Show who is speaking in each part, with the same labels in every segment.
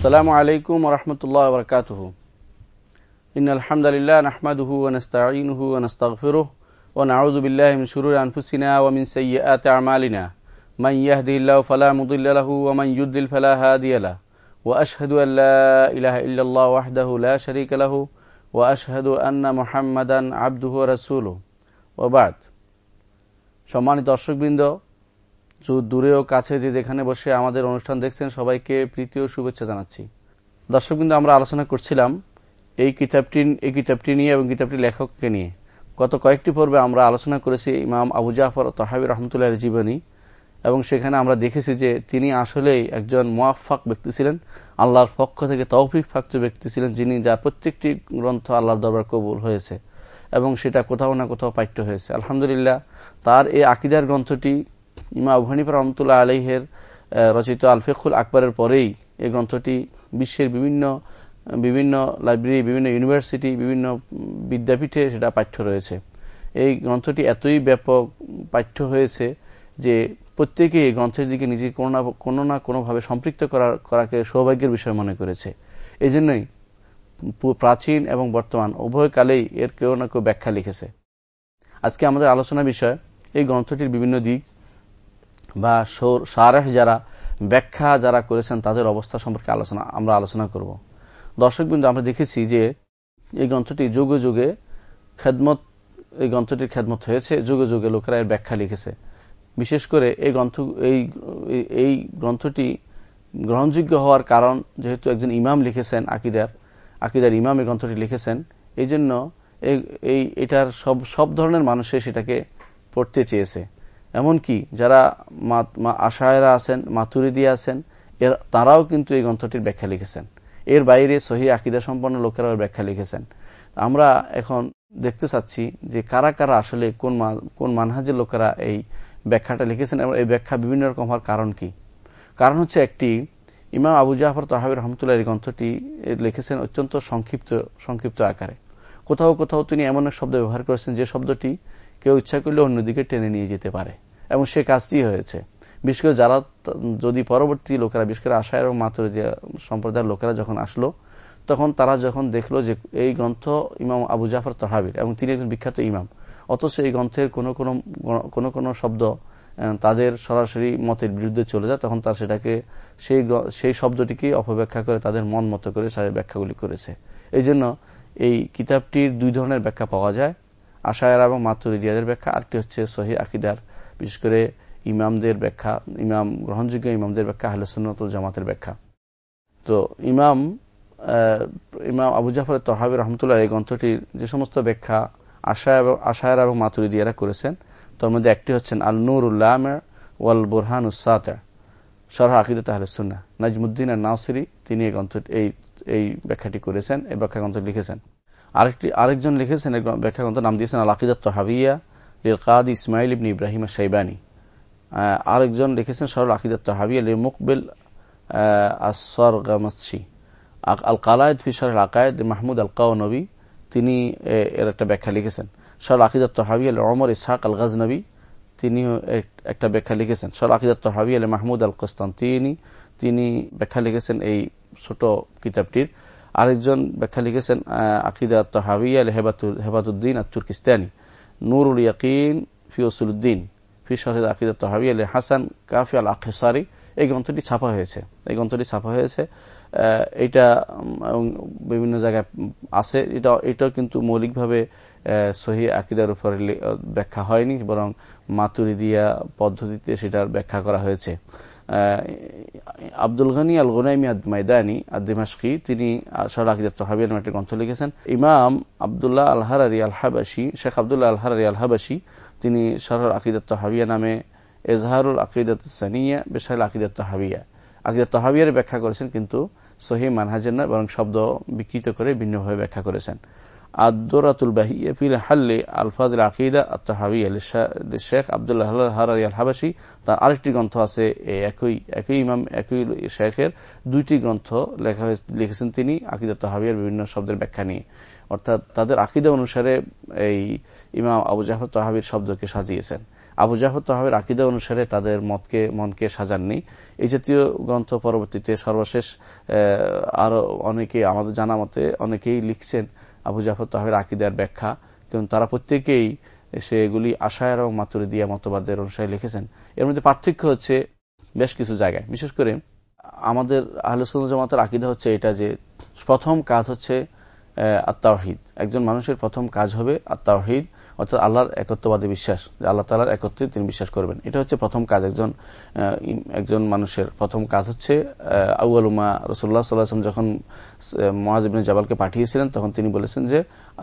Speaker 1: السلام عليكم ورحمة الله وبركاته. إن الحمد لله نحمده ونستعينه ونستغفره ونعوذ بالله من شرور أنفسنا ومن سيئات أعمالنا. من يهدي الله فلا مضل له ومن يدل فلا هادي له. وأشهد أن لا إله إلا الله وحده لا شريك له وأشهد أن محمدا عبده ورسوله. وبعد. সম্মানিত দর্শকবৃন্দ দূরে ও কাছে যে যেখানে বসে আমাদের অনুষ্ঠান দেখছেন, সবাইকে প্রীতি ও শুভেচ্ছা জানাচ্ছি। দর্শক কিন্তু আমরা আলোচনা করছিলাম এই কিতাবটি এই কিতাবটি নিয়ে এবং কিতাবটি লেখককে নিয়ে। গত কয়েকটি পর্বে আমরা আলোচনা করেছি ইমাম আবু জাফর তহাবি রহমতুল্লাহ জীবনী এবং সেখানে আমরা দেখেছি যে তিনি আসলেই একজন মোয়াফাক ব্যক্তি ছিলেন, আল্লাহর পক্ষ থেকে তৌফিক ফাক্ত ব্যক্তি ছিলেন, যিনি যার প্রত্যেকটি গ্রন্থ আল্লাহর দরবার কবুল হয়েছে এবং সেটা কোথাও না কোথাও পাঠ্য হয়েছে। আলহামদুলিল্লাহ, তার এই আকিদার গ্রন্থটি ইমা আবহানিফা রহমতুল্লাহ আলহের রচিত আলফেকুল আকবরের পরেই এই গ্রন্থটি বিশ্বের বিভিন্ন বিভিন্ন লাইব্রেরি বিভিন্ন ইউনিভার্সিটি বিভিন্ন বিদ্যাপীঠে সেটা পাঠ্য রয়েছে। এই গ্রন্থটি এতই ব্যাপক পাঠ্য হয়েছে যে প্রত্যেকেই এই গ্রন্থের দিকে নিজে কোনো না কোনো না কোনোভাবে সম্পৃক্ত করার করাকে সৌভাগ্যের বিষয় মনে করেছে। এই জন্যই প্রাচীন এবং বর্তমান উভয়কালেই এর কেউ না কেউ ব্যাখ্যা লিখেছে। আজকে আমাদের আলোচনা বিষয় এই গ্রন্থটির বিভিন্ন দিক। বা সারেহ যারা, ব্যাখ্যা যারা করেছেন, তাদের অবস্থা সম্পর্কে আলোচনা, আমরা আলোচনা করব। দর্শকবৃন্দ আমরা দেখেছি যে এই গ্রন্থটি যুগে যুগে খেদমত, এই গ্রন্থটির খেদমত হয়েছে, যুগে যুগে লোকেরা এর ব্যাখ্যা লিখেছে। বিশেষ করে এই গ্রন্থ, এই এই গ্রন্থটি গ্রহণযোগ্য হওয়ার কারণ, যেহেতু একজন ইমাম লিখেছেন আকিদার আকিদার ইমাম এই গ্রন্থটি লিখেছেন, এই জন্য এই, এটার সব সব ধরনের মানুষে সেটাকে পড়তে চেয়েছে। এমনকি যারা আশায়রা আছেন, মাতুরিদি আছেন, এর তারাও কিন্তু এই গ্রন্থটির ব্যাখ্যা লিখেছেন। এর বাইরে সহি আকিদা সম্পন্ন লোকেরাও ব্যাখ্যা লিখেছেন। আমরা এখন দেখতে চাচ্ছি যে কারা কারা আসলে কোন কোন মানহাজের লোকেরা এই ব্যাখ্যাটা লিখেছেন এবং এই ব্যাখ্যা বিভিন্ন রকম হওয়ার কারণ কি? কারণ হচ্ছে একটি ইমাম আবু জাফর তাহাবির রহমতুল্লাহ এই গ্রন্থটি লিখেছেন অত্যন্ত সংক্ষিপ্ত সংক্ষিপ্ত আকারে। কোথাও কোথাও তিনি এমন এক শব্দ ব্যবহার করেছেন যে শব্দটি কেউ ইচ্ছা করলে অন্যদিকে টেনে নিয়ে যেতে পারে। এবং সে কাজটি হয়েছে। বিশেষ করে যারা যদি পরবর্তী লোকেরা, বিশেষ করে আশায় এবং মাতুর সম্প্রদায়ের লোকেরা যখন আসলো, তখন তারা যখন দেখল যে এই গ্রন্থ ইমাম আবু জাফর তহাবির এবং তিনি একজন বিখ্যাত ইমাম, অথচ এই গ্রন্থের কোনো কোনো কোনো কোনো শব্দ তাদের সরাসরি মতের বিরুদ্ধে চলে যায়, তখন তারা সেটাকে, সেই সেই শব্দটিকে অপব্যাখ্যা করে তাদের মন মতো করে সারের ব্যাখ্যাগুলি করেছে। এই জন্য এই কিতাবটির দুই ধরনের ব্যাখ্যা পাওয়া যায়। আশায়রা এবং মাতুরিদিয়াদের ব্যাখ্যা। আরেকটি হচ্ছে সহি আকিদার, বিশেষ করে ইমামদের ব্যাখ্যা, ইমাম, গ্রহণযোগ্য ইমামদের ব্যাখ্যা আহলসুন্নতুল জামাতের ব্যাখ্যা। তো ইমাম ইমাম আবু জাফর তহাবি রহমতুল্লাহ এই গ্রন্থটির যে সমস্ত ব্যাখ্যা আশা এবং, আশায়রা এবং মাতুরিদিয়ারা করেছেন, তার মধ্যে একটি হচ্ছেন আল নুর উল্লাহ ওয়াল বুরহান উসাত সরহ আকিদত আহলসুন্না নাজমুদ্দিন আর নাসিরি তিনি এই গ্রন্থ, এই এই ব্যাখ্যাটি করেছেন, এই ব্যাখ্যা গ্রন্থ লিখেছেন। আরেকটি, আরেকজন লিখেছেন ব্যাখ্যা গ্রন্থ নাম দিয়েছেন আল আকিদত তহাবিয়া লিল কাদ ইসমাইল ইবনি ইব্রাহিম সাইবানি আরেকজন লিখেছেন, সরল আকিদত তহাবিয়া লি মুকবিল আসর গামসি আল কালায়দ ফি সরল আকায়দ মাহমুদ আল কাউ নবী তিনি এর একটা ব্যাখ্যা লিখেছেন। সরল আকিদত তহাবিয়া অমর ইসহাক আল গাজনবী তিনিও একটা ব্যাখ্যা লিখেছেন। সরল আকিদত তহাবিয়া মাহমুদ আল কস্তান্তিনি তিনি ব্যাখ্যা লিখেছেন এই ছোট কিতাবটির। আরেকজন ব্যাখ্যা লিখেছেন আকিদা তহাবিয়া হেবাতুদ্দিন আর তুর্কিস্তানি নুরুল ইয়াকিন ফিওসুলুদ্দিন ফি শহীদ আকিদা তহাবি আল হাসান কাফি আল আখেসারি এই গ্রন্থটি ছাপা হয়েছে। এই গ্রন্থটি ছাপা হয়েছে এটা বিভিন্ন জায়গায় আছে। এটা এটাও কিন্তু মৌলিকভাবে সহি আকিদার উপরে ব্যাখ্যা হয়নি, বরং মাতুরিদিয়া পদ্ধতিতে সেটার ব্যাখ্যা করা হয়েছে। আব্দুল গানী আল গোনাইমি মাইদানি আদিমাশকি তিনি তহাবিয়ার একটি গ্রন্থ লিখেছেন। ইমাম আবদুল্লাহ আলহারি আলহাবাসী শেখ আবদুল্লাহ আলহারি আলহাবাসী তিনি সরহর আকিদাত তহাবিয়া নামে এজহারুল আকিদাত সানিয়া বেসাইল আকিদাত তহাবিয়া। আকিদাত তহাবিয়ার ব্যাখ্যা করেছেন কিন্তু সহি মানহাজের নয়, বরং শব্দ বিকৃত করে ভিন্নভাবে ব্যাখ্যা করেছেন। আদরাতুল বাহিয়া ফিল হাল্লি আলফাজ আকিদা আত্মাহাবি শেখ আবদুল্লাহ হারারি আল হাবাসি তার আরেকটি গ্রন্থ আছে একই একই ইমাম, একই শেখের। দুইটি গ্রন্থ লেখা লিখেছেন তিনি আকিদা তাহাবিয়ার বিভিন্ন শব্দের ব্যাখ্যা নিয়ে। অর্থাৎ তাদের আকিদা অনুসারে এই ইমাম আবু জাফর তাহাবির শব্দকে সাজিয়েছেন। আবু জাফর তহাবের আকিদা অনুসারে তাদের মতকে, মনকে সাজাননি। এই জাতীয় গ্রন্থ পরবর্তীতে সর্বশেষ আরও অনেকে আমাদের জানা মতে অনেকেই লিখছেন। আবু জাফর তাহের আকিদার ব্যাখ্যা। কিন্তু তারা প্রত্যেকেই সেগুলি আশায় এবং মাতুরি দিয়া মতবাদের অনুসারে লিখেছেন। এর মধ্যে পার্থক্য হচ্ছে বেশ কিছু জায়গায়। বিশেষ করে আমাদের আহলসুল জামাতের আকিদা হচ্ছে এটা যে প্রথম কাজ হচ্ছে আত্মাহিদ একজন মানুষের প্রথম কাজ হবে আত্মাহিদ অর্থাৎ আল্লাহর একত্ববাদী বিশ্বাস, যে আল্লাহ তালার একত্রে তিনি বিশ্বাস করবেন। এটা হচ্ছে প্রথম কাজ একজন একজন মানুষের। প্রথম কাজ হচ্ছে আউআলুমা রসুল্লাহ সাল্লাহাম যখন মহাজিবিন জাবালকে পাঠিয়েছিলেন, তখন তিনি বলেছেন যে,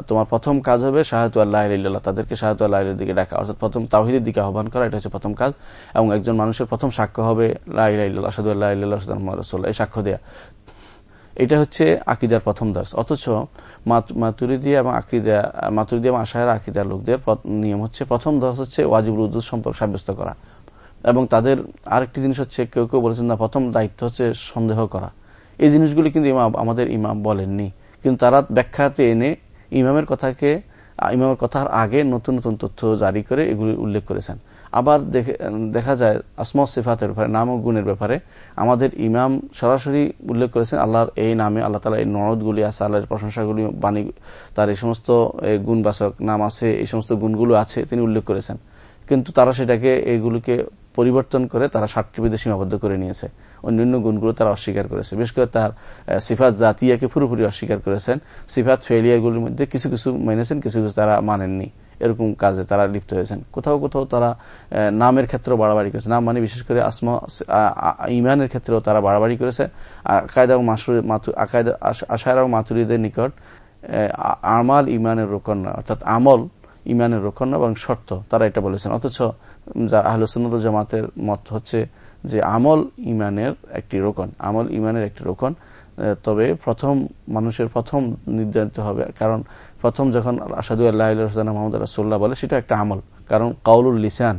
Speaker 1: তোমার প্রথম কাজ হবে শাহাতু আল্লাহ ইল্লাহ তাদেরকে শাহাতু আল্লাহ দিকে ডাকা। অর্থাৎ প্রথম তাহিদের দিকে আহ্বান করা, এটা হচ্ছে প্রথম কাজ। এবং একজন মানুষের প্রথম সাক্ষ্য হবে লাহ ইল্লাহ সাদু আল্লাহ ইল্লাহ রসুল্লাহ এই সাক্ষ্য দেয়া। এটা হচ্ছে আকিদার প্রথম দাস অথচ মাতুরিদিয়া এবং আকিদা, মাতুরিদিয়া এবং আশাহের আকিদার লোকদের নিয়ম হচ্ছে প্রথম দাস হচ্ছে ওয়াজিবুল উদ্দুস সম্পর্ক সাব্যস্ত করা। এবং তাদের আরেকটি জিনিস হচ্ছে কেউ কেউ বলেছেন, না, প্রথম দায়িত্ব হচ্ছে সন্দেহ করা। এই জিনিসগুলি কিন্তু ইমাম আমাদের ইমাম বলেননি। কিন্তু তারা ব্যাখ্যাতে এনে ইমামের কথাকে ইমামের কথার আগে নতুন নতুন তথ্য জারি করে এগুলি উল্লেখ করেছেন। আবার দেখা যায় আসমা সিফাতের ব্যাপারে, নাম ও গুণের ব্যাপারে, আমাদের ইমাম সরাসরি উল্লেখ করেছেন, আল্লাহর এই নামে আল্লাহ তালা এই নরদগুলি আছে, আল্লাহর প্রশংসাগুলি, বাণী, তার এই সমস্ত গুণবাচক নাম আছে, এই সমস্ত গুণগুলো আছে, তিনি উল্লেখ করেছেন। কিন্তু তারা সেটাকে এইগুলোকে পরিবর্তন করে তারা ষাটটি বিধে সীমাবদ্ধ করে নিয়েছে। অন্যান্য গুণগুলো তারা অস্বীকার করেছে। বিশেষ করে তার সিফাত জাতিয়াকে পুরোপুরি অস্বীকার করেছেন। সিফাত ফেলিয়াগুলির মধ্যে কিছু কিছু মেনেছেন, কিছু কিছু তারা মানেননি। এরকম কাজে তারা লিপ্ত হয়েছেন। কোথাও কোথাও তারা নামের ক্ষেত্রেও বাড়াবাড়ি করেছে। নাম মানে বিশেষ করে আসমা ইমানের ক্ষেত্রেও তারা বাড়াবাড়ি করেছে। আকায়দা এবং আশায়রা ও মাতুরিদের নিকট আমাল ইমানের রোকন অর্থাৎ আমল ইমানের রোকন এবং শর্ত, তারা এটা বলেছেন। অথচ যার আহলসুন্নত জামাতের মত হচ্ছে যে আমল ইমানের একটি রোকন, আমল ইমানের একটি রোকন তবে প্রথম মানুষের প্রথম নির্ধারিত হবে। কারণ প্রথম যখন আসাদু আল্লাহ মোহাম্মদ রাসোল্লাহ বলে, সেটা একটা আমল। কারণ কাউলুল লিসান,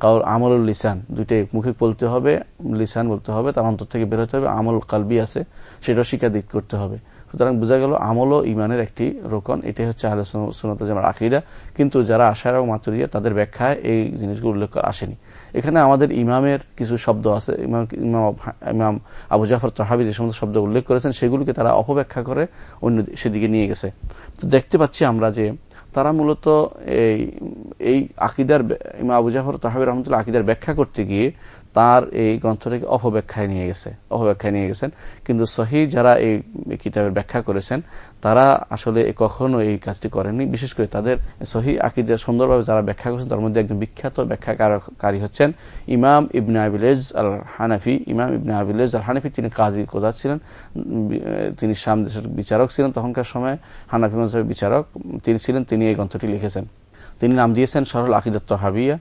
Speaker 1: কাউল আমলুল লিসান, দুইটাই মুখে বলতে হবে, লিসান বলতে হবে, তার অন্তর থেকে বেরোতে হবে, আমল কালবি আছে সেটা শিক্ষা দিক করতে হবে। সুতরাং বোঝা গেল আমল ও ইমানের একটি রোকন, এটাই হচ্ছে আহলে সুনত জামার কিন্তু যারা আশার এবং মাতুরিয়া, তাদের ব্যাখ্যায় এই জিনিসগুলো উল্লেখ আসেনি। এখানে আমাদের ইমামের কিছু শব্দ আছে। ইমাম ইমাম আবু জাফর তহাবি যে সমস্ত শব্দ উল্লেখ করেছেন, সেগুলিকে তারা অপব্যাখ্যা করে অন্য সেদিকে নিয়ে গেছে। তো দেখতে পাচ্ছি আমরা যে তারা মূলত এই এই আকিদার ইমা আবু জাফর তাহাবির রহমতুল্লাহ আকিদার ব্যাখ্যা করতে গিয়ে তার এই গ্রন্থটাকে অপব্যাখ্যায় নিয়ে গেছে, অপব্যাখ্যায় নিয়ে গেছেন। কিন্তু সহি যারা এই কিতাবের ব্যাখ্যা করেছেন, তারা আসলে কখনো এই কাজটি করেননি। বিশেষ করে তাদের সহি আকিদের সুন্দরভাবে যারা ব্যাখ্যা করেছেন, তার মধ্যে একজন বিখ্যাত ব্যাখ্যাকারী হচ্ছেন ইমাম ইবনে আবিলেজ আল হানাফি ইমাম ইবনে আবিলেজ আল হানাফি তিনি কাজী কোদার ছিলেন, তিনি শাম দেশের বিচারক ছিলেন তখনকার সময়, হানাফি মজাহের বিচারক তিনি ছিলেন, তিনি এই গ্রন্থটি লিখেছেন। তিনি নাম দিয়েছেন সরল আকিদত্ত হাবিয়া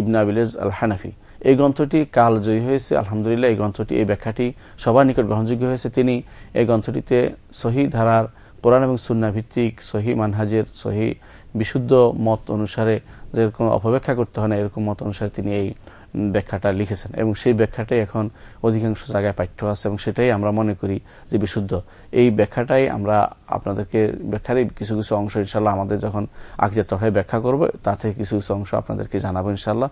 Speaker 1: ইবনা আবিলেজ আল হানাফি এই গ্রন্থটি কাল জয়ী হয়েছে, আলহামদুলিল্লাহ, এই গ্রন্থটি, এই ব্যাখ্যাটি সবার নিকট গ্রহণযোগ্য হয়েছে। তিনি এই গ্রন্থটিতে সহি ধারার কোরআন এবং সুন্না ভিত্তিক, সহি মানহাজের, সহি বিশুদ্ধ মত অনুসারে যেরকম অপব্যাখ্যা করতে হয় না, এরকম মত অনুসারে তিনি এই ব্যাখ্যাটা লিখেছেন। এবং সেই ব্যাখ্যাটাই এখন অধিকাংশ জায়গায় পাঠ্য আছে এবং সেটাই আমরা মনে করি যে বিশুদ্ধ। এই ব্যাখ্যাটাই আমরা আপনাদেরকে, ব্যাখ্যারই কিছু কিছু অংশ ইনশাল্লাহ আমাদের যখন আগের তরফে ব্যাখ্যা করব, তা থেকে কিছু কিছু অংশ আপনাদেরকে জানাব ইনশাল্লাহ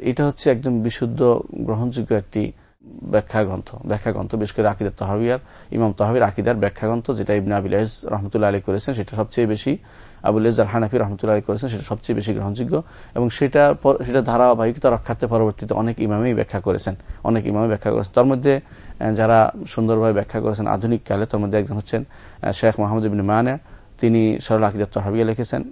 Speaker 1: এটা হচ্ছে একদম বিশুদ্ধ, গ্রহণযোগ্য একটি ব্যাখ্যা গ্রন্থ ব্যাখ্যা গ্রন্থ বিশেষ করে আকিদার তহাবিয়ার ইমাম তহাবির আকিদার ব্যাখ্যা গ্রন্থ যেটা ইবনা আবিল রহমতুল্লাহ আলী করেছেন, সেটা সবচেয়ে বেশি আবুল ইজার হানাফি রহমতুল্লাহ আলী করেছেন, সেটা সবচেয়ে বেশি গ্রহণযোগ্য। এবং সেটা সেটা ধারাবাহিকতা রক্ষার্থে পরবর্তীতে অনেক ইমামেই ব্যাখ্যা করেছেন। অনেক ইমামে ব্যাখ্যা করেছেন। তার মধ্যে যারা সুন্দরভাবে ব্যাখ্যা করেছেন আধুনিক কালে, তার মধ্যে একজন হচ্ছেন শেখ মোহাম্মদ ইবিন মায়ানা তিনি সরল আকিদাত তহাবিয়া লিখেছেন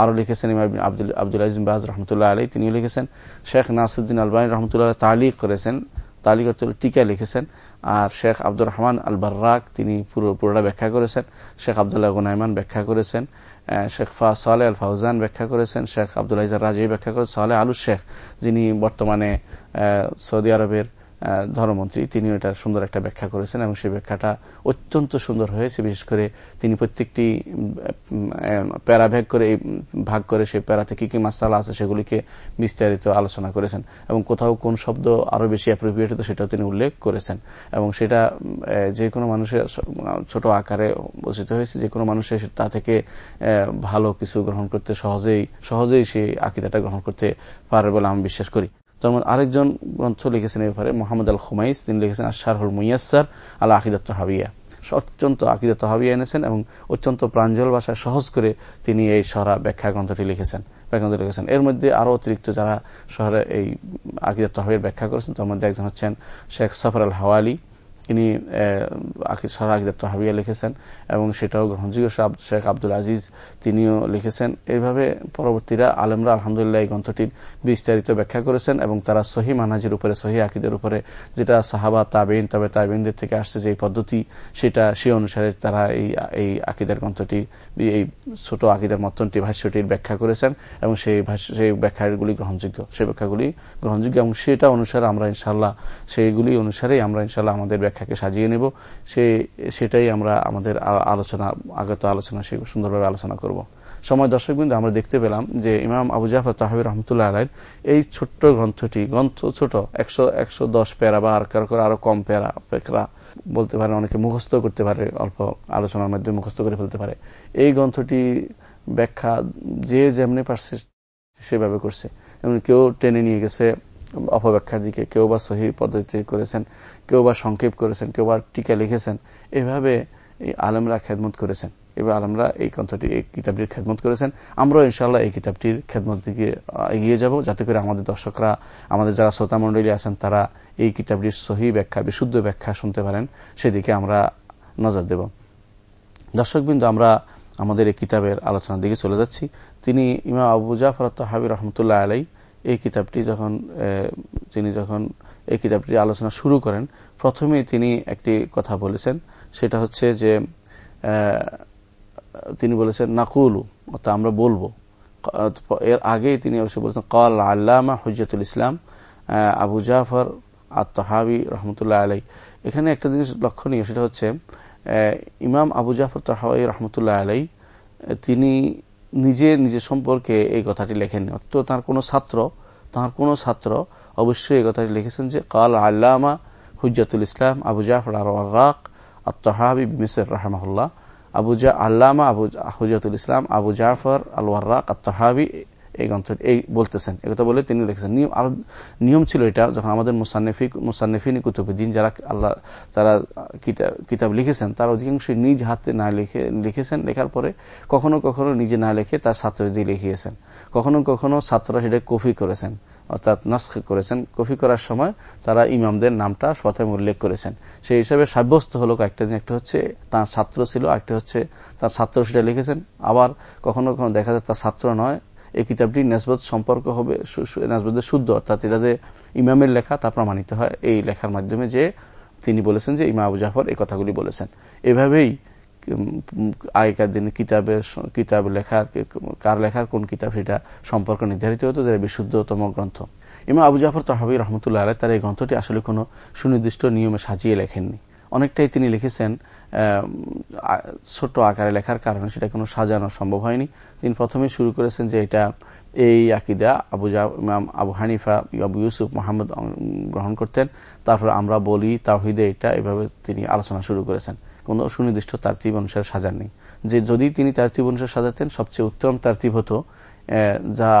Speaker 1: আরও লিখেছেন ইমাম আব্দুল আব্দুল আজিম বাজ রহমতুল্লাহ আলী তিনিও লিখেছেন। শেখ নাসুদ্দিন আলবানী রহমতুল্লাহ তালিক করেছেন তালিক টিকা লিখেছেন। আর শেখ আব্দুর রহমান আল বার্রাক তিনি পুরো, পুরোটা ব্যাখ্যা করেছেন। শেখ আবদুল্লাহ গুনাইমান ব্যাখ্যা করেছেন। শেখ ফা সালে আল ফাউজান ব্যাখ্যা করেছেন। শেখ আব্দুল্লাহ রাজি ব্যাখ্যা করেছেন। সালে আলু শেখ, যিনি বর্তমানে সৌদি আরবের ধর্মমন্ত্রী তিনি এটা সুন্দর একটা ব্যাখ্যা করেছেন এবং সেই ব্যাখ্যাটা অত্যন্ত সুন্দর হয়েছে। বিশেষ করে তিনি প্রত্যেকটি প্যারা ভাগ করে ভাগ করে সেই প্যারাতে কি কি মাসালা আছে সেগুলিকে বিস্তারিত আলোচনা করেছেন এবং কোথাও কোন শব্দ আরও বেশি অ্যাপ্রোপ্রিয়েট হতো সেটাও তিনি উল্লেখ করেছেন। এবং সেটা যে কোনো মানুষের ছোট আকারে বচিত হয়েছে, যে কোনো মানুষের তা থেকে ভালো কিছু গ্রহণ করতে সহজেই সহজেই সেই আকিদাটা গ্রহণ করতে পারে বলে আমি বিশ্বাস করি। তার মধ্যে আরেকজন গ্রন্থ লিখেছেন এরপরে মোহাম্মদ আল খুমাইস তিনি লিখেছেন আশারহুল মুয়াসার আল আকিদাত হাবিয়া অত্যন্ত আকিদাত হাবিয়া এনেছেন এবং অত্যন্ত প্রাঞ্জল ভাষায় সহজ করে তিনি এই সহরা ব্যাখ্যা গ্রন্থটি লিখেছেন, ব্যাখ্যা লিখেছেন। এর মধ্যে আরও অতিরিক্ত যারা শহরে এই আকিদাত হাবিয়ার ব্যাখ্যা করেছেন, তার মধ্যে একজন হচ্ছেন শেখ সফর আল হাওয়ালি তিনি সারা আকিদাত হাবিয়া লিখেছেন এবং সেটাও গ্রহণযোগ্য। শেখ আব্দুল আজিজ তিনিও লিখেছেন। এইভাবে পরবর্তীরা আলমরা আলহামদুলিল্লাহ এই গ্রন্থটির বিস্তারিত ব্যাখ্যা করেছেন এবং তারা সহি মানাজির উপরে, সহি আকিদের উপরে যেটা সাহাবা তাবেইন তবে তাবেইনদের থেকে আসছে যে পদ্ধতি, সেটা, সে অনুসারে তারা এই এই আকিদার গ্রন্থটি, এই ছোট আকিদার মতনটি, ভাষ্যটির ব্যাখ্যা করেছেন এবং সেই সেই ব্যাখ্যাগুলি গ্রহণযোগ্য। সেই ব্যাখ্যাগুলি গ্রহণযোগ্য এবং সেটা অনুসারে আমরা ইনশাল্লাহ সেইগুলি অনুসারেই আমরা ইনশাল্লাহ আমাদের ব্যাখ্যাকে সাজিয়ে নেব। সে, সেটাই আমরা আমাদের আলোচনা, আগত আলোচনা, সে সুন্দরভাবে আলোচনা করব। সময় দর্শক বিন্দু, আমরা দেখতে পেলাম যে ইমাম আবু জাফর তাহির রহমতুল্লাহ আলাই এই ছোট্ট গ্রন্থটি, গ্রন্থ ছোট, একশো একশো দশ প্যারা বা আর কারও আরও কম প্যারা পেকরা বলতে পারে, অনেকে মুখস্থ করতে পারে, অল্প আলোচনার মাধ্যমে মুখস্থ করে ফেলতে পারে। এই গ্রন্থটি ব্যাখ্যা যে যেমনি পারছে, সেভাবে করছে। এবং কেউ টেনে নিয়ে গেছে অপব্যাখ্যার দিকে কেউ বা সহি পদ্ধতি করেছেন, কেউ বা সংক্ষেপ করেছেন, কেউ বা টিকা লিখেছেন, এভাবে এই আলমরা খেদমত করেছেন। এবার আলমরা এই গ্রন্থটি, এই কিতাবটির খেদমত করেছেন। আমরাও ইনশাল্লাহ এই কিতাবটির খেদমত দিকে এগিয়ে যাব, যাতে করে আমাদের দর্শকরা, আমাদের যারা শ্রোতা মন্ডলী আছেন, তারা এই কিতাবটির সহি ব্যাখ্যা, বিশুদ্ধ ব্যাখ্যা শুনতে পারেন। সেদিকে আমরা নজর দেব। দর্শকবৃন্দ, আমরা আমাদের এই কিতাবের আলোচনার দিকে চলে যাচ্ছি। তিনি ইমা আবু জাফর হাবি রহমতুল্লাহ আলাই এই কিতাবটি যখন তিনি যখন এই কিতাবটি আলোচনা শুরু করেন প্রথমে তিনি একটি কথা বলেছেন, সেটা হচ্ছে যে তিনি বলেছেন, নাকুলু অর্থাৎ আমরা বলব। এর আগেই তিনি অবশ্যই বলেছেন, কল আল্লামা হজরতুল ইসলাম আবু জাফর আত্মহাবি রহমতুল্লাহ আলাই এখানে একটা জিনিস লক্ষণীয়, সেটা হচ্ছে ইমাম আবু জাফর তহাবি রহমতুল্লাহ আলাই তিনি নিজে নিজের সম্পর্কে এই কথাটি লেখেন তো তার কোনো ছাত্র, তার কোনো ছাত্র অবশ্যই এই কথাটি লিখেছেন যে, কাল আল্লামা হুজাতুল ইসলাম আবু জাফর আর রাক আত্মহাবি মিসর রাহমাহুল্লাহ আল্লামা আবু হুজাতুল ইসলাম আবু জাফর আল ওয়ার্রাক এই গ্রন্থটি এই বলতেছেন। একথা বলে তিনি লিখেছেন। নিয়ম, আর নিয়ম ছিল এটা, যখন আমাদের মুসান্নফিক, মুসান্নফিন কুতুবুদ্দিন যারা, আল্লাহ, তারা কিতাব লিখেছেন, তার অধিকাংশই নিজ হাতে না লিখে, লিখেছেন। লেখার পরে কখনো কখনো নিজে না লিখে তার ছাত্র দিয়ে লিখিয়েছেন। কখনো কখনো ছাত্ররা সেটা কফি করেছেন, অর্থাৎ নস্ক করেছেন। কফি করার সময় তারা ইমামদের নামটা প্রথমে উল্লেখ করেছেন। সেই হিসাবে সাব্যস্ত হলো কয়েকটা দিন, একটা হচ্ছে তার ছাত্র ছিল একটা হচ্ছে তার ছাত্র সেটা লিখেছেন। আবার কখনো কখনো দেখা যায় তার ছাত্র নয় এই কিতাবটি নেসবত সম্পর্ক হবে নেসবতের শুদ্ধ, অর্থাৎ এটাতে ইমামের লেখা তা প্রমাণিত হয় এই লেখার মাধ্যমে যে তিনি বলেছেন যে ইমা আবু জাফর এই কথাগুলি বলেছেন। এভাবেই আগেকার দিনে কিতাবের কিতাব লেখার কার লেখার কোন কিতাব সেটা সম্পর্ক নির্ধারিত হতো, যেটা বিশুদ্ধতম গ্রন্থ। ইমা আবু জাফর তহাবি রহমতুল্লাহ আলাই তার এই গ্রন্থটি আসলে কোনো সুনির্দিষ্ট নিয়মে সাজিয়ে লেখেননি। অনেকটাই তিনি লিখেছেন ছোট আকারে লেখার কারণে সেটা কোনো সাজানো সম্ভব হয়নি। তিনি প্রথমে শুরু করেছেন যে এটা এই আকিদা, আবু ইমাম আবু হানিফা, আবু ইউসুফ, মোহাম্মদ গ্রহণ করতেন। তারপর আমরা বলি তাহিদে এটা, এভাবে তিনি আলোচনা শুরু করেছেন। কোন সুনির্দিষ্ট তার্তিব অনুসারে সাজাননি। যে যদি তিনি তার্তিব অনুসারে সাজাতেন, সবচেয়ে উত্তম তার্তিব হতো যা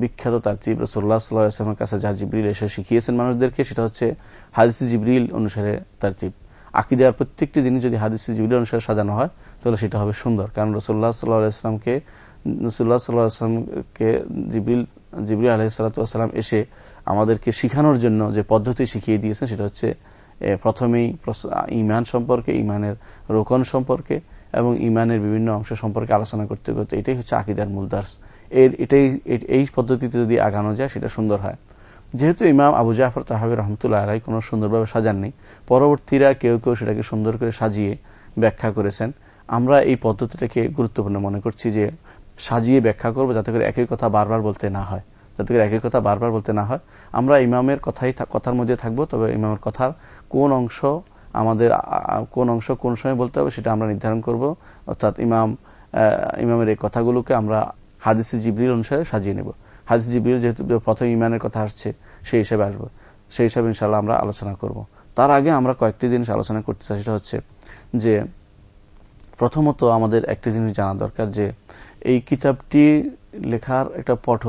Speaker 1: বিখ্যাত তার্তিব রসোল্লা সাল্লাহামের কাছে যা জিবরিল এসে শিখিয়েছেন মানুষদেরকে, সেটা হচ্ছে হাদিস জিবরিল অনুসারে তার্তিব। আকিদার প্রত্যেকটি জিনিস যদি হাদিস জিবরিল অনুসারে সাজানো হয়, তাহলে সেটা হবে সুন্দর। কারণ রসোল্লাহ সাল্লাহামকে রসুল্লাহ সাল্লাহামকে জিবরিল জিবরিল আলহিসাল্লাম এসে আমাদেরকে শিখানোর জন্য যে পদ্ধতি শিখিয়ে দিয়েছেন, সেটা হচ্ছে প্রথমেই ইমান সম্পর্কে ইমানের রোকন সম্পর্কে এবং ইমানের বিভিন্ন অংশ সম্পর্কে আলোচনা করতে করতে, এটাই হচ্ছে আকিদার মূল দার্স। এর, এটাই এই পদ্ধতিতে যদি আগানো যায়, সেটা সুন্দর হয়। যেহেতু ইমাম আবু জাফর তাহাবি রহমতুল্লাহ আলাই কোন সুন্দরভাবে সাজাননি, পরবর্তীরা কেউ কেউ সেটাকে সুন্দর করে সাজিয়ে ব্যাখ্যা করেছেন। আমরা এই পদ্ধতিটাকে গুরুত্বপূর্ণ মনে করছি যে সাজিয়ে ব্যাখ্যা করব যাতে করে একই কথা বারবার বলতে না হয়। যাতে করে একই কথা বারবার বলতে না হয়। আমরা ইমামের কথাই কথার মধ্যে থাকব, তবে ইমামের কথার কোন অংশ আমাদের কোন অংশ কোন সময় বলতে হবে সেটা আমরা নির্ধারণ করব। অর্থাৎ ইমাম ইমামের এই কথাগুলোকে আমরা হাদিসি জিবরিল অনুসারে সাজিয়ে নেব। হাদিস জিবরিল যেহেতু প্রথম ইমানের কথা আসছে, সেই হিসাবে আসব। সেই হিসাবে ইনশাল্লাহ আমরা আলোচনা করব। তার আগে আমরা কয়েকটি জিনিস আলোচনা করতে চাই, সেটা হচ্ছে যে প্রথমত আমাদের একটি জিনিস জানা দরকার যে এই কিতাবটি লেখার একটা পট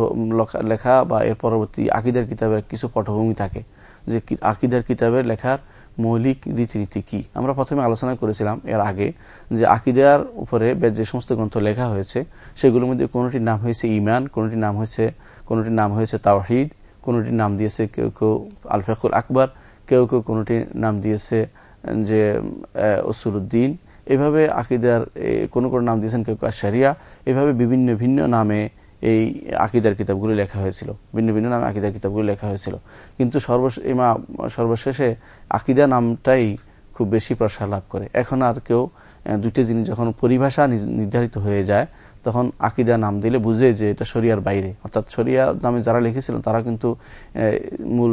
Speaker 1: লেখা বা এর পরবর্তী আকিদার কিতাবের কিছু পটভূমি থাকে। যে আকিদার কিতাবের লেখার মৌলিক রীতিনীতি কি? আমরা প্রথমে আলোচনা করেছিলাম এর আগে যে আকিদার উপরে যে সমস্ত গ্রন্থ লেখা হয়েছে, সেগুলোর মধ্যে কোনটির নাম হয়েছে ইমান কোনটির নাম হয়েছে, কোনটির নাম হয়েছে তাওহিদ, কোনটির নাম দিয়েছে কেউ কেউ আলফেকুল আকবর, কেউ কেউ কোনটির নাম দিয়েছে যে উদ্দিন এভাবে আকিদার কোন কোন নাম দিয়েছেন কেউ কেউ সারিয়া এভাবে বিভিন্ন ভিন্ন নামে এই আকিদার কিতাবগুলি লেখা হয়েছিল। ভিন্ন ভিন্ন নামে আকিদার কিতাবগুলি লেখা হয়েছিল। কিন্তু সর্বশেষে আকিদা নামটাই খুব বেশি প্রসার লাভ করে। এখন আর কেউ দুইটি জিনিস যখন পরিভাষা নির্ধারিত হয়ে যায়, তখন আকিদা নাম দিলে বুঝে যে এটা শরিয়ার বাইরে। অর্থাৎ শরিয়া নামে যারা লিখেছিলেন, তারা কিন্তু মূল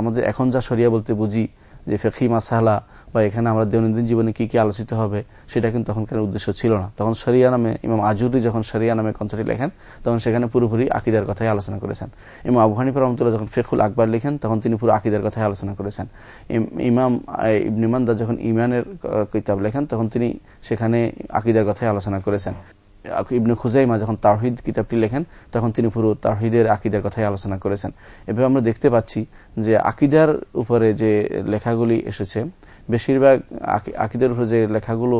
Speaker 1: আমাদের এখন যা শরিয়া বলতে বুঝি যে ফেকি মাসালা বা এখানে আমরা দৈনন্দিন জীবনে কি কি আলোচিত হবে, সেটা কিন্তু তখনকার উদ্দেশ্য ছিল না। তখন শরিয়া নামে ইমাম আজুরি যখন শরিয়া নামে গ্রন্থটি লেখেন, তখন সেখানে পুরোপুরি আকিদার কথাই আলোচনা করেছেন। ইমাম আবু হানিফা যখন ফেকুল আকবর লিখেন, তখন তিনি পুরো আকিদার কথাই আলোচনা করেছেন। ইমাম ইবনিমান্দা যখন ইমানের কিতাব লেখেন, তখন তিনি সেখানে আকিদার কথাই আলোচনা করেছেন। ইবনে খুজাইমা যখন তাহিদ কিতাবটি লেখেন, তখন তিনি পুরো তাহিদের আকিদের কথাই আলোচনা করেছেন। এভাবে আমরা দেখতে পাচ্ছি যে আকিদার উপরে যে লেখাগুলি এসেছে, বেশিরভাগ আকিদের উপরে যে লেখাগুলো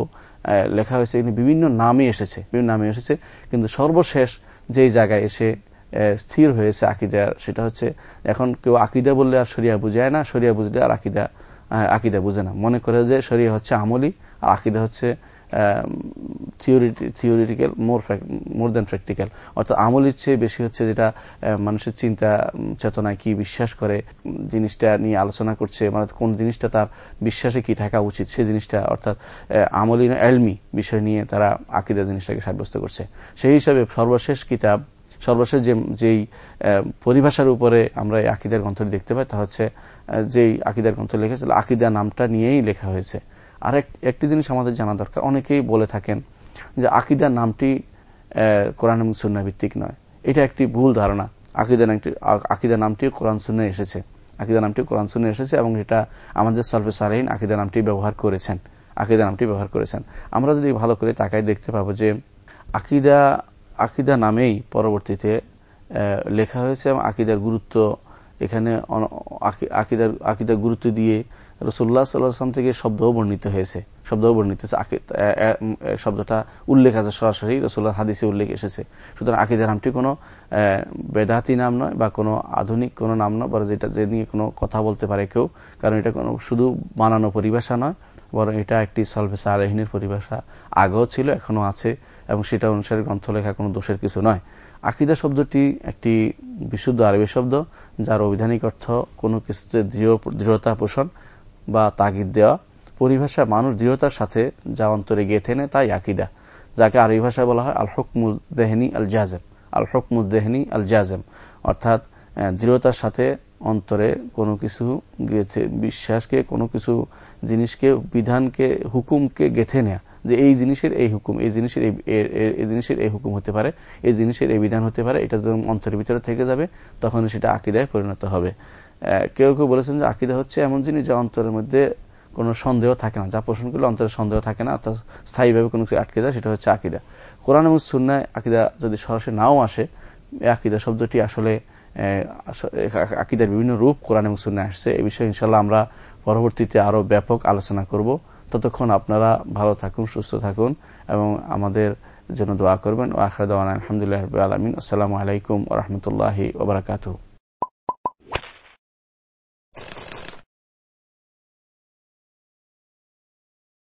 Speaker 1: লেখা হয়েছে বিভিন্ন নামে এসেছে, বিভিন্ন নামে এসেছে, কিন্তু সর্বশেষ যেই জায়গায় এসে স্থির হয়েছে আকিদার সেটা হচ্ছে এখন কেউ আকিদা বললে আর সরিয়া বুঝায় না সরিয়া বুঝলে আর আকিদা আকিদা বুঝে না। মনে করে যে সরিয়া হচ্ছে আমলি, আর আকিদা হচ্ছে থিওরিটিক্যাল মোর মোর দেন প্র্যাকটিক্যাল অর্থাৎ আমলের চেয়ে বেশি হচ্ছে যেটা মানুষের চিন্তা চেতনায় কি বিশ্বাস করে জিনিসটা নিয়ে আলোচনা করছে মানে কোন জিনিসটা তার বিশ্বাসে কি থাকা উচিত, সেই জিনিসটা, অর্থাৎ আমলিন এলমি বিষয় নিয়ে তারা আকিদা জিনিসটাকে সাব্যস্ত করছে। সেই হিসাবে সর্বশেষ কিতাব, সর্বশেষ যে, যেই পরিভাষার উপরে আমরা এই আকিদার গ্রন্থটি দেখতে পাই, তা হচ্ছে যেই আকিদার গ্রন্থ লিখেছিল আকিদা নামটা নিয়েই লেখা হয়েছে। আর একটি জিনিস আমাদের জানা দরকার। অনেকেই বলে থাকেন যে আকিদার নামটি কোরআন এবং সুন্না ভিত্তিক নয়। এটা একটি ভুল ধারণা। আকিদা আকিদা নামটি কোরআন সুন্নে এসেছে। আকিদা নামটি কোরআন সুন্নে এসেছে এবং এটা আমাদের সালফে সারাইন আকিদা নামটি ব্যবহার করেছেন। আকিদা নামটি ব্যবহার করেছেন। আমরা যদি ভালো করে তাকাই দেখতে পাবো যে আকিদা আকিদা নামেই পরবর্তীতে লেখা হয়েছে এবং আকিদার গুরুত্ব এখানে আকিদার আকিদার গুরুত্ব দিয়ে রসুল্লাহ সাল্লাহাম থেকে শব্দও বর্ণিত হয়েছে। শব্দও বর্ণিত শব্দটা উল্লেখ আছে সরাসরি রসুল্লাহ হাদিসে উল্লেখ এসেছে। সুতরাং আকিদার নামটি কোনো বেদাতি নাম নয় বা কোনো আধুনিক কোনো নাম নয়, বরং যেটা যে নিয়ে কোনো কথা বলতে পারে কেউ, কারণ এটা কোনো শুধু বানানো পরিভাষা নয়, বরং এটা একটি সলভেসা আলহিনের পরিভাষা আগেও ছিল এখনও আছে, এবং সেটা অনুসারে গ্রন্থ লেখা কোনো দোষের কিছু নয়। আকিদা শব্দটি একটি বিশুদ্ধ আরবি শব্দ, যার অভিধানিক অর্থ কোনো কিছুতে দৃঢ়তা পোষণ বা তাগিদ দেওয়া। পরিভাষা মানুষ দৃঢ়তার সাথে যা অন্তরে গেঁথে নেয় তাই আকিদা। যাকে আরবি ভাষায় বলা হয় আল হকমুদ্দেহনি আল জাজেম আল হকমুদ্দেহনি আল জাজেম অর্থাৎ দৃঢ়তার সাথে অন্তরে কোনো কিছু গেথে, বিশ্বাসকে, কোনো কিছু জিনিসকে, বিধানকে, হুকুমকে গেথে নেয়া। যে এই জিনিসের এই হুকুম, এই জিনিসের এই জিনিসের এই হুকুম হতে পারে, এই জিনিসের এই বিধান হতে পারে, এটা যখন অন্তরের ভিতরে থেকে যাবে, তখন সেটা আকিদায় পরিণত হবে। কেউ কেউ বলেছেন যে আকিদা হচ্ছে এমন জিনিস যা অন্তরের মধ্যে কোনো সন্দেহ থাকে না। যা পোষণ করলে অন্তরের সন্দেহ থাকে না, অর্থাৎ স্থায়ীভাবে কোনো কিছু আটকে যায়, সেটা হচ্ছে আকিদা। কোরআন এবং সুন্নায় আকিদা যদি সরাসরি নাও আসে আকিদা শব্দটি আসলে আকিদার বিভিন্ন রূপ কোরআন এবং সুন্নায় আসছে। এ বিষয়ে ইনশাল্লাহ আমরা পরবর্তীতে আরও ব্যাপক আলোচনা করব। ততক্ষণ আপনারা ভালো থাকুন, সুস্থ থাকুন এবং আমাদের জন্য দোয়া করবেন। ও আখরা দেওয়ান আলহামদুলিল্লাহ আলমিন। আসসালামু আলাইকুম রহমতুল্লাহি ওবরাকাতু